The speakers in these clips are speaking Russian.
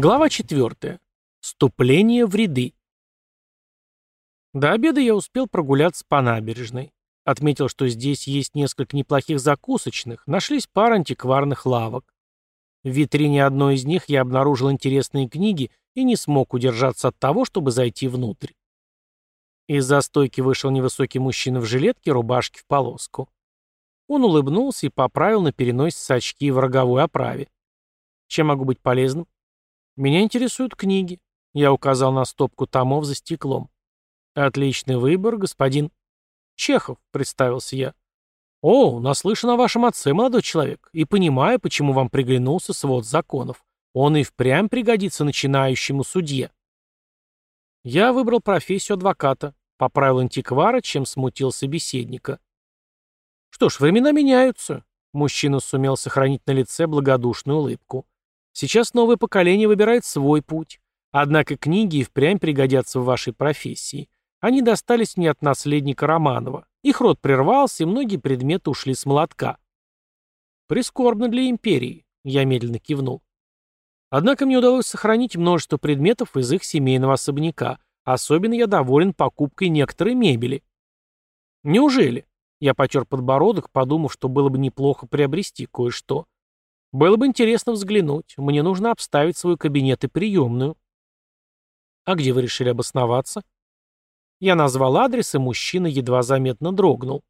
Глава 4. Вступление в ряды. До обеда я успел прогуляться по набережной. Отметил, что здесь есть несколько неплохих закусочных, нашлись пара антикварных лавок. В витрине одной из них я обнаружил интересные книги и не смог удержаться от того, чтобы зайти внутрь. Из-за стойки вышел невысокий мужчина в жилетке, рубашке в полоску. Он улыбнулся и поправил на переносице очки в роговой оправе. Чем могу быть полезным? Меня интересуют книги. Я указал на стопку томов за стеклом. Отличный выбор, господин. Чехов, представился я. О, наслышан о вашем отце, молодой человек, и понимаю, почему вам приглянулся свод законов. Он и впрямь пригодится начинающему судье. Я выбрал профессию адвоката, поправил антиквара, чем смутил собеседника. Что ж, времена меняются. Мужчина сумел сохранить на лице благодушную улыбку. Сейчас новое поколение выбирает свой путь. Однако книги и впрямь пригодятся в вашей профессии. Они достались мне от наследника Романова. Их род прервался, и многие предметы ушли с молотка. Прискорбно для империи, я медленно кивнул. Однако мне удалось сохранить множество предметов из их семейного особняка. Особенно я доволен покупкой некоторой мебели. Неужели? Я потер подбородок, подумав, что было бы неплохо приобрести кое-что. Было бы интересно взглянуть. Мне нужно обставить свой кабинет и приемную. А где вы решили обосноваться? Я назвал адрес, и мужчина едва заметно дрогнул.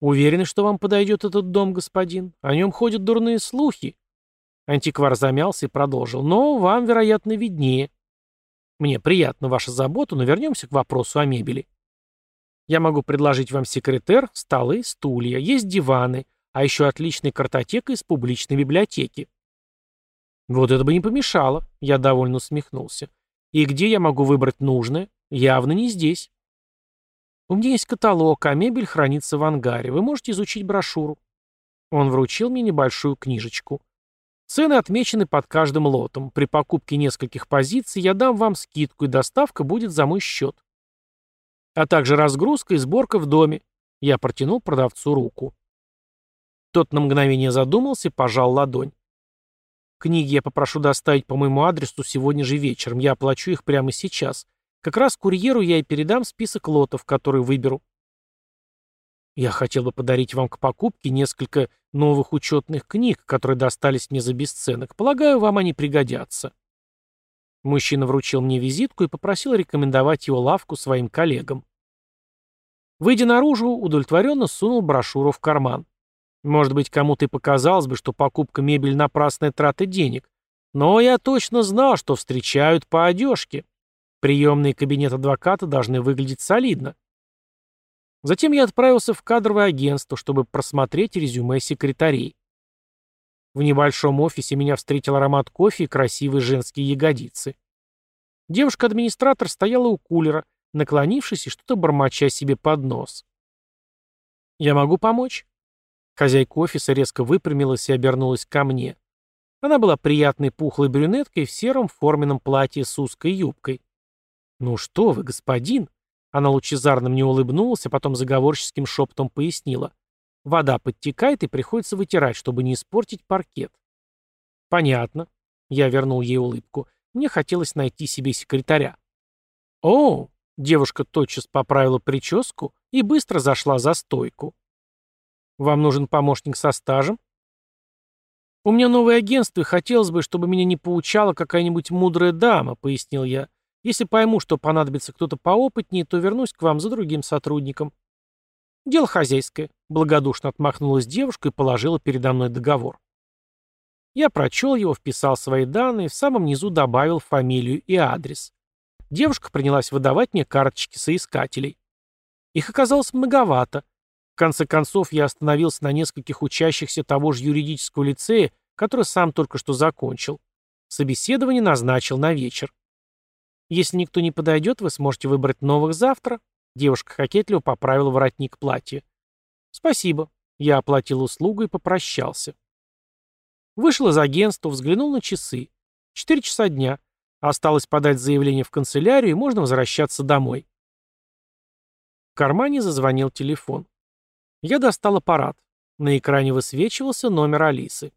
Уверены, что вам подойдет этот дом, господин? О нем ходят дурные слухи. Антиквар замялся и продолжил. Но вам, вероятно, виднее. Мне приятна ваша забота, но вернемся к вопросу о мебели. Я могу предложить вам секретер, столы, стулья, есть диваны, а еще отличная картотека из публичной библиотеки. Вот это бы не помешало, я довольно усмехнулся. И где я могу выбрать нужное? Явно не здесь. У меня есть каталог, а мебель хранится в ангаре. Вы можете изучить брошюру. Он вручил мне небольшую книжечку. Цены отмечены под каждым лотом. При покупке нескольких позиций я дам вам скидку, и доставка будет за мой счет а также разгрузка и сборка в доме. Я протянул продавцу руку. Тот на мгновение задумался и пожал ладонь. Книги я попрошу доставить по моему адресу сегодня же вечером. Я оплачу их прямо сейчас. Как раз курьеру я и передам список лотов, которые выберу. Я хотел бы подарить вам к покупке несколько новых учетных книг, которые достались мне за бесценок. Полагаю, вам они пригодятся. Мужчина вручил мне визитку и попросил рекомендовать его лавку своим коллегам. Выйдя наружу, удовлетворенно сунул брошюру в карман. Может быть, кому-то и показалось бы, что покупка мебели напрасная трата денег. Но я точно знал, что встречают по одежке. Приемный кабинет адвоката должны выглядеть солидно. Затем я отправился в кадровое агентство, чтобы просмотреть резюме секретарей. В небольшом офисе меня встретил аромат кофе и красивые женские ягодицы. Девушка-администратор стояла у кулера, наклонившись и что-то бормоча себе под нос. «Я могу помочь?» Хозяйка офиса резко выпрямилась и обернулась ко мне. Она была приятной пухлой брюнеткой в сером форменном платье с узкой юбкой. «Ну что вы, господин!» Она лучезарно мне улыбнулась, а потом заговорческим шепотом пояснила. Вода подтекает и приходится вытирать, чтобы не испортить паркет. Понятно. Я вернул ей улыбку. Мне хотелось найти себе секретаря. О, девушка тотчас поправила прическу и быстро зашла за стойку. Вам нужен помощник со стажем? У меня новое агентство, и хотелось бы, чтобы меня не поучала какая-нибудь мудрая дама, пояснил я. Если пойму, что понадобится кто-то поопытнее, то вернусь к вам за другим сотрудником. «Дело хозяйское», — благодушно отмахнулась девушка и положила передо мной договор. Я прочел его, вписал свои данные, в самом низу добавил фамилию и адрес. Девушка принялась выдавать мне карточки соискателей. Их оказалось многовато. В конце концов, я остановился на нескольких учащихся того же юридического лицея, который сам только что закончил. Собеседование назначил на вечер. Если никто не подойдет, вы сможете выбрать новых завтра, Девушка кокетливо поправила воротник платья. «Спасибо». Я оплатил услугу и попрощался. Вышел из агентства, взглянул на часы. Четыре часа дня. Осталось подать заявление в канцелярию, и можно возвращаться домой. В кармане зазвонил телефон. Я достал аппарат. На экране высвечивался номер Алисы.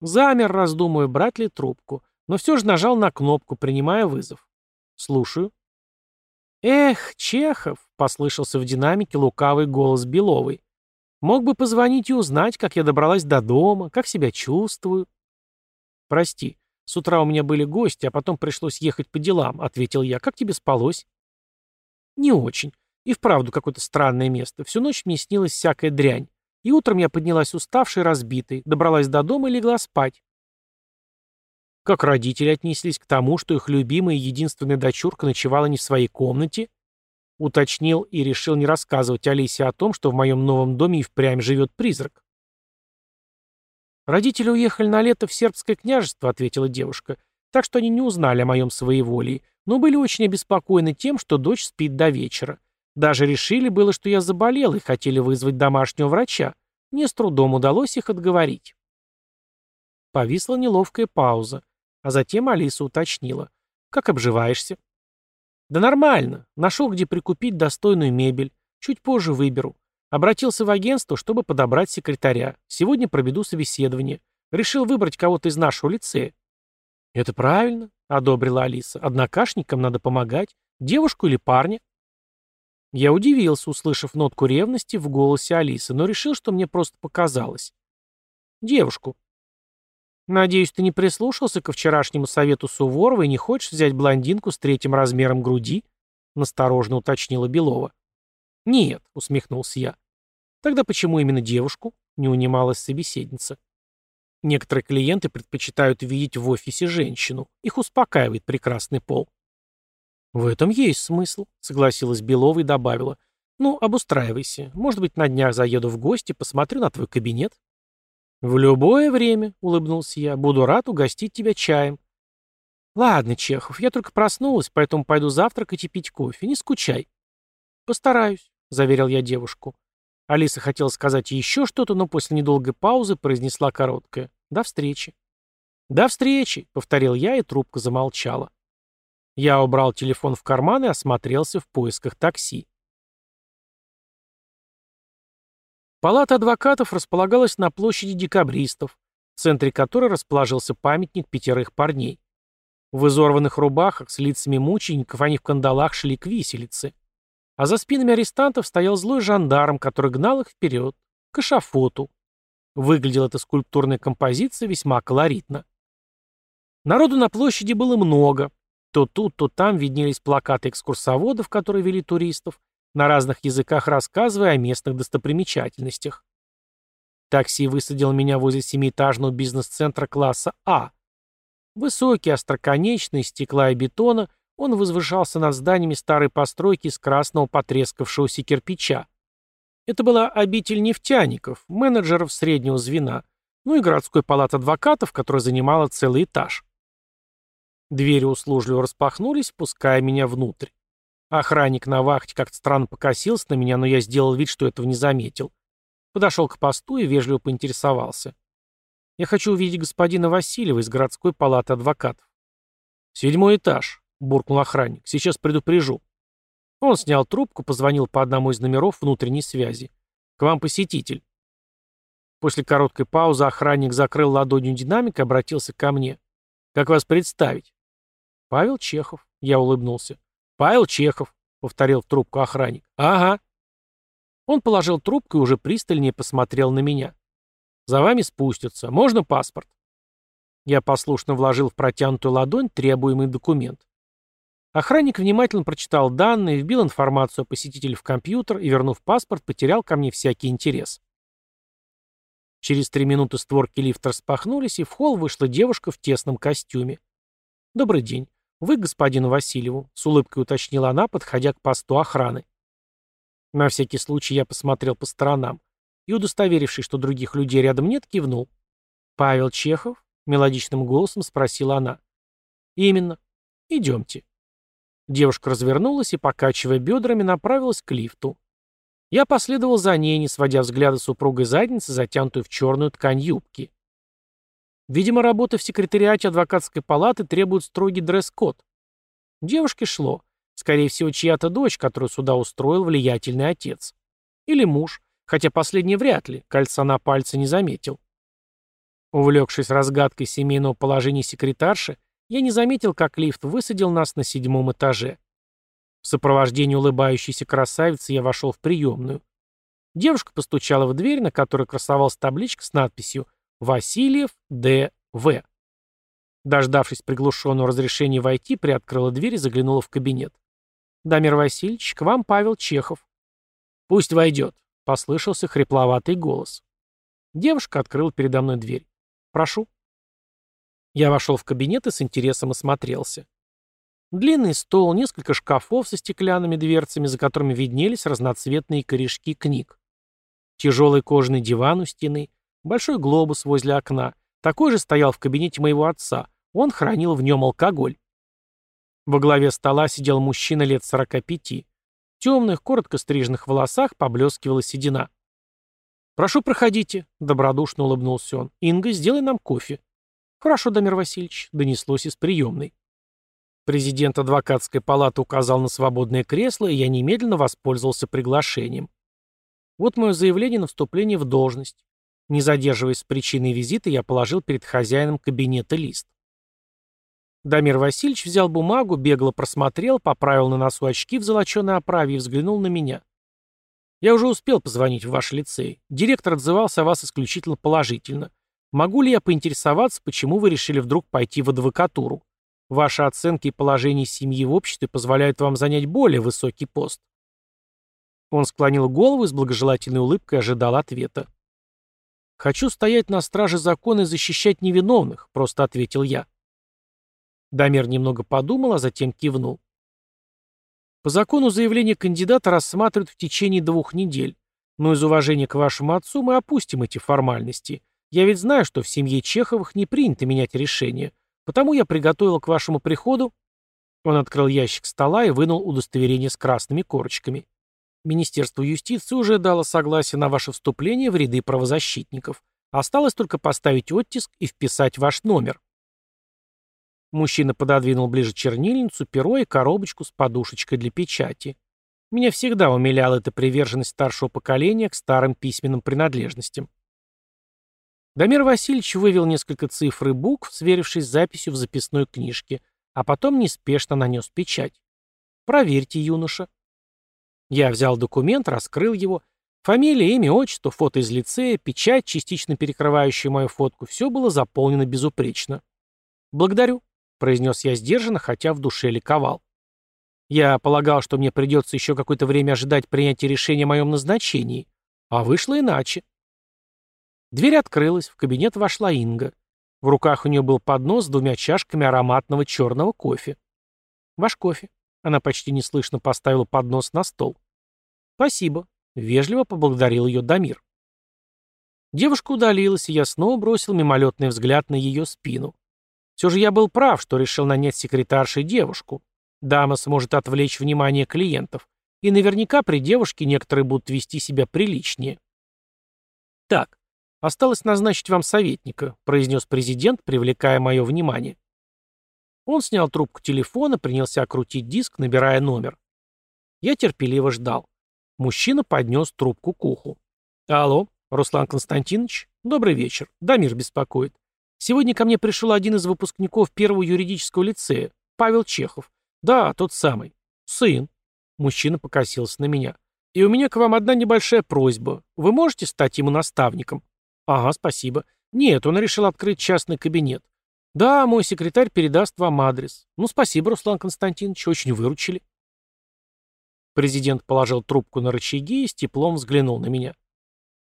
Замер, раздумывая, брать ли трубку. но все же нажал на кнопку, принимая вызов. «Слушаю». «Эх, Чехов!» — послышался в динамике лукавый голос Беловой. «Мог бы позвонить и узнать, как я добралась до дома, как себя чувствую». «Прости, с утра у меня были гости, а потом пришлось ехать по делам», — ответил я. «Как тебе спалось?» «Не очень. И вправду какое-то странное место. Всю ночь мне снилась всякая дрянь. И утром я поднялась уставшей разбитой, добралась до дома и легла спать. Как родители отнеслись к тому, что их любимая и единственная дочурка ночевала не в своей комнате? Уточнил и решил не рассказывать Алисе о том, что в моем новом доме и впрямь живет призрак. «Родители уехали на лето в сербское княжество», — ответила девушка, «так что они не узнали о моем своеволии, но были очень обеспокоены тем, что дочь спит до вечера. Даже решили было, что я заболел и хотели вызвать домашнего врача. Мне с трудом удалось их отговорить. Повисла неловкая пауза, а затем Алиса уточнила. «Как обживаешься?» «Да нормально. Нашел, где прикупить достойную мебель. Чуть позже выберу. Обратился в агентство, чтобы подобрать секретаря. Сегодня проведу собеседование. Решил выбрать кого-то из нашего лицея». «Это правильно», — одобрила Алиса. «Однокашникам надо помогать. Девушку или парня?» Я удивился, услышав нотку ревности в голосе Алисы, но решил, что мне просто показалось. Девушку. Надеюсь, ты не прислушался ко вчерашнему совету Суворова и не хочешь взять блондинку с третьим размером груди? Насторожно уточнила Белова. Нет, усмехнулся я. Тогда почему именно девушку? Не унималась собеседница. Некоторые клиенты предпочитают видеть в офисе женщину. Их успокаивает прекрасный пол. «В этом есть смысл», — согласилась Белова и добавила. «Ну, обустраивайся. Может быть, на днях заеду в гости, посмотрю на твой кабинет». «В любое время», — улыбнулся я, — «буду рад угостить тебя чаем». «Ладно, Чехов, я только проснулась, поэтому пойду завтракать и пить кофе. Не скучай». «Постараюсь», — заверил я девушку. Алиса хотела сказать еще что-то, но после недолгой паузы произнесла короткое. «До встречи». «До встречи», — повторил я, и трубка замолчала. Я убрал телефон в карман и осмотрелся в поисках такси. Палата адвокатов располагалась на площади декабристов, в центре которой расположился памятник пятерых парней. В изорванных рубахах с лицами мучеников они в кандалах шли к виселице. А за спинами арестантов стоял злой жандарм, который гнал их вперед, к эшафоту. Выглядела эта скульптурная композиция весьма колоритно. Народу на площади было много, то тут, то там виднелись плакаты экскурсоводов, которые вели туристов, на разных языках рассказывая о местных достопримечательностях. Такси высадил меня возле семиэтажного бизнес-центра класса А. Высокий, остроконечный, стекла и бетона, он возвышался над зданиями старой постройки из красного потрескавшегося кирпича. Это была обитель нефтяников, менеджеров среднего звена, ну и городской палат адвокатов, которая занимала целый этаж. Двери услужливо распахнулись, пуская меня внутрь. Охранник на вахте как-то странно покосился на меня, но я сделал вид, что этого не заметил. Подошел к посту и вежливо поинтересовался. «Я хочу увидеть господина Васильева из городской палаты адвокатов». «Седьмой этаж», — буркнул охранник. «Сейчас предупрежу». Он снял трубку, позвонил по одному из номеров внутренней связи. «К вам посетитель». После короткой паузы охранник закрыл ладонью динамик и обратился ко мне. «Как вас представить?» «Павел Чехов», — я улыбнулся. «Павел Чехов», — повторил в трубку охранник. «Ага». Он положил трубку и уже пристальнее посмотрел на меня. «За вами спустятся. Можно паспорт?» Я послушно вложил в протянутую ладонь требуемый документ. Охранник внимательно прочитал данные, вбил информацию о посетителе в компьютер и, вернув паспорт, потерял ко мне всякий интерес. Через три минуты створки лифта распахнулись, и в холл вышла девушка в тесном костюме. «Добрый день. «Вы господину Васильеву», — с улыбкой уточнила она, подходя к посту охраны. На всякий случай я посмотрел по сторонам и, удостоверившись, что других людей рядом нет, кивнул. «Павел Чехов?» — мелодичным голосом спросила она. «Именно. Идемте». Девушка развернулась и, покачивая бедрами, направилась к лифту. Я последовал за ней, не сводя взгляда супругой задницы, затянутую в черную ткань юбки. Видимо, работа в секретариате адвокатской палаты требует строгий дресс-код. Девушке шло. Скорее всего, чья-то дочь, которую сюда устроил влиятельный отец. Или муж, хотя последний вряд ли, кольца на пальце не заметил. Увлекшись разгадкой семейного положения секретарши, я не заметил, как лифт высадил нас на седьмом этаже. В сопровождении улыбающейся красавицы я вошел в приемную. Девушка постучала в дверь, на которой красовалась табличка с надписью «Васильев Д.В». Дождавшись приглушенного разрешения войти, приоткрыла дверь и заглянула в кабинет. «Дамир Васильевич, к вам Павел Чехов». «Пусть войдет», — послышался хрипловатый голос. Девушка открыла передо мной дверь. «Прошу». Я вошел в кабинет и с интересом осмотрелся. Длинный стол, несколько шкафов со стеклянными дверцами, за которыми виднелись разноцветные корешки книг. Тяжелый кожаный диван у стены, большой глобус возле окна. Такой же стоял в кабинете моего отца. Он хранил в нем алкоголь. Во главе стола сидел мужчина лет 45. В темных, коротко стриженных волосах поблескивала седина. «Прошу, проходите», — добродушно улыбнулся он. «Инга, сделай нам кофе». «Хорошо, Дамир Васильевич», — донеслось из приемной. Президент адвокатской палаты указал на свободное кресло, и я немедленно воспользовался приглашением. Вот мое заявление на вступление в должность. Не задерживаясь с причиной визита, я положил перед хозяином кабинета лист. Дамир Васильевич взял бумагу, бегло просмотрел, поправил на носу очки в золоченой оправе и взглянул на меня. «Я уже успел позвонить в ваш лицей. Директор отзывался о вас исключительно положительно. Могу ли я поинтересоваться, почему вы решили вдруг пойти в адвокатуру? Ваши оценки и положение семьи в обществе позволяют вам занять более высокий пост». Он склонил голову и с благожелательной улыбкой ожидал ответа. «Хочу стоять на страже закона и защищать невиновных», — просто ответил я. Дамир немного подумал, а затем кивнул. По закону заявление кандидата рассматривают в течение двух недель, но из уважения к вашему отцу мы опустим эти формальности. Я ведь знаю, что в семье Чеховых не принято менять решение, потому я приготовил к вашему приходу...» Он открыл ящик стола и вынул удостоверение с красными корочками. Министерство юстиции уже дало согласие на ваше вступление в ряды правозащитников. Осталось только поставить оттиск и вписать ваш номер. Мужчина пододвинул ближе чернильницу, перо и коробочку с подушечкой для печати. Меня всегда умиляла эта приверженность старшего поколения к старым письменным принадлежностям. Дамир Васильевич вывел несколько цифр и букв, сверившись с записью в записной книжке, а потом неспешно нанес печать. «Проверьте, юноша», я взял документ, раскрыл его. Фамилия, имя, отчество, фото из лицея, печать, частично перекрывающая мою фотку, все было заполнено безупречно. «Благодарю», — произнес я сдержанно, хотя в душе ликовал. Я полагал, что мне придется еще какое-то время ожидать принятия решения о моем назначении, а вышло иначе. Дверь открылась, в кабинет вошла Инга. В руках у нее был поднос с двумя чашками ароматного черного кофе. «Ваш кофе», она почти неслышно поставила поднос на стол. «Спасибо», — вежливо поблагодарил ее Дамир. Девушка удалилась, и я снова бросил мимолетный взгляд на ее спину. Все же я был прав, что решил нанять секретаршей девушку. Дама сможет отвлечь внимание клиентов, и наверняка при девушке некоторые будут вести себя приличнее. «Так, осталось назначить вам советника», — произнес президент, привлекая мое внимание. Он снял трубку телефона, принялся крутить диск, набирая номер. Я терпеливо ждал. Мужчина поднес трубку к уху. «Алло, Руслан Константинович? Добрый вечер. Дамир беспокоит. Сегодня ко мне пришел один из выпускников первого юридического лицея, Павел Чехов. Да, тот самый. Сын. Мужчина покосился на меня. И у меня к вам одна небольшая просьба. Вы можете стать ему наставником? Ага, спасибо. Нет, он решил открыть частный кабинет. «Да, мой секретарь передаст вам адрес. Ну, спасибо, Руслан Константинович, очень выручили». Президент положил трубку на рычаги и с теплом взглянул на меня.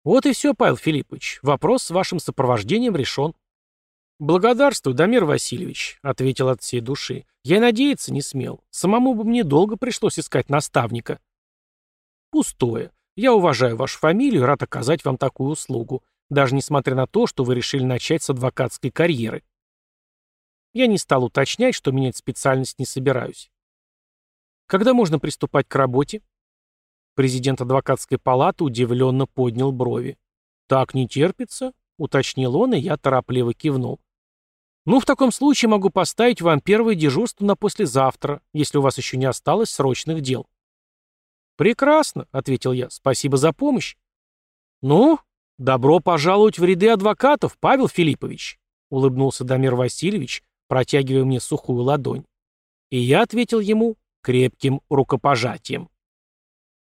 «Вот и все, Павел Филиппович. Вопрос с вашим сопровождением решен». «Благодарствую, Дамир Васильевич», — ответил от всей души. «Я надеяться не смел. Самому бы мне долго пришлось искать наставника». «Пустое. Я уважаю вашу фамилию и рад оказать вам такую услугу, даже несмотря на то, что вы решили начать с адвокатской карьеры. Я не стал уточнять, что менять специальность не собираюсь. Когда можно приступать к работе? Президент адвокатской палаты удивленно поднял брови. «Так не терпится?» — уточнил он, и я торопливо кивнул. «Ну, в таком случае могу поставить вам первое дежурство на послезавтра, если у вас еще не осталось срочных дел». «Прекрасно», — ответил я. «Спасибо за помощь». «Ну, добро пожаловать в ряды адвокатов, Павел Филиппович», — улыбнулся Дамир Васильевич, протягивая мне сухую ладонь. И я ответил ему крепким рукопожатием.